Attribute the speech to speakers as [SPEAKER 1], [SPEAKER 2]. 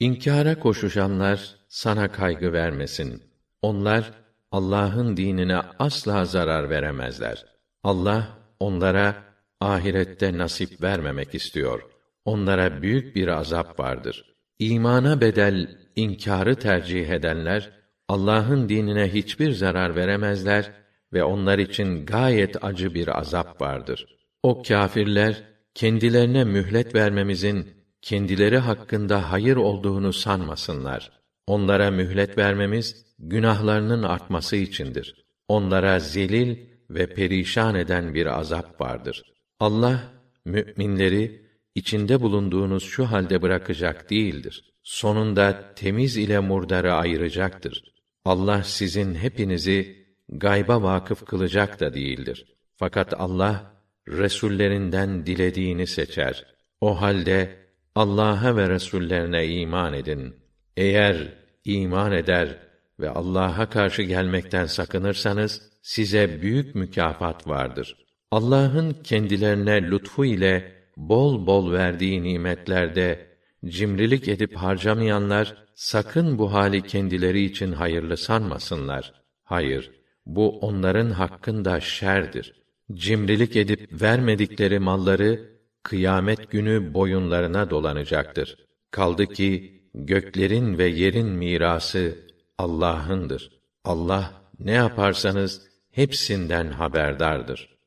[SPEAKER 1] İnkâra koşuşanlar sana kaygı vermesin. Onlar Allah'ın dinine asla zarar veremezler. Allah onlara ahirette nasip vermemek istiyor. Onlara büyük bir azap vardır. İmana bedel inkârı tercih edenler Allah'ın dinine hiçbir zarar veremezler ve onlar için gayet acı bir azap vardır. O kâfirler kendilerine mühlet vermemizin kendileri hakkında hayır olduğunu sanmasınlar. Onlara mühlet vermemiz günahlarının artması içindir. Onlara zelil ve perişan eden bir azap vardır. Allah müminleri içinde bulunduğunuz şu halde bırakacak değildir. Sonunda temiz ile murdarı ayıracaktır. Allah sizin hepinizi gayba vakıf kılacak da değildir. Fakat Allah resullerinden dilediğini seçer. O halde Allah'a ve resullerine iman edin. Eğer iman eder ve Allah'a karşı gelmekten sakınırsanız size büyük mükafat vardır. Allah'ın kendilerine lütfu ile bol bol verdiği nimetlerde cimrilik edip harcamayanlar sakın bu hali kendileri için hayırlı sanmasınlar. Hayır, bu onların hakkında şerdir. Cimrilik edip vermedikleri malları kıyamet günü boyunlarına dolanacaktır. Kaldı ki göklerin ve yerin mirası Allah'ındır. Allah ne yaparsanız hepsinden haberdardır.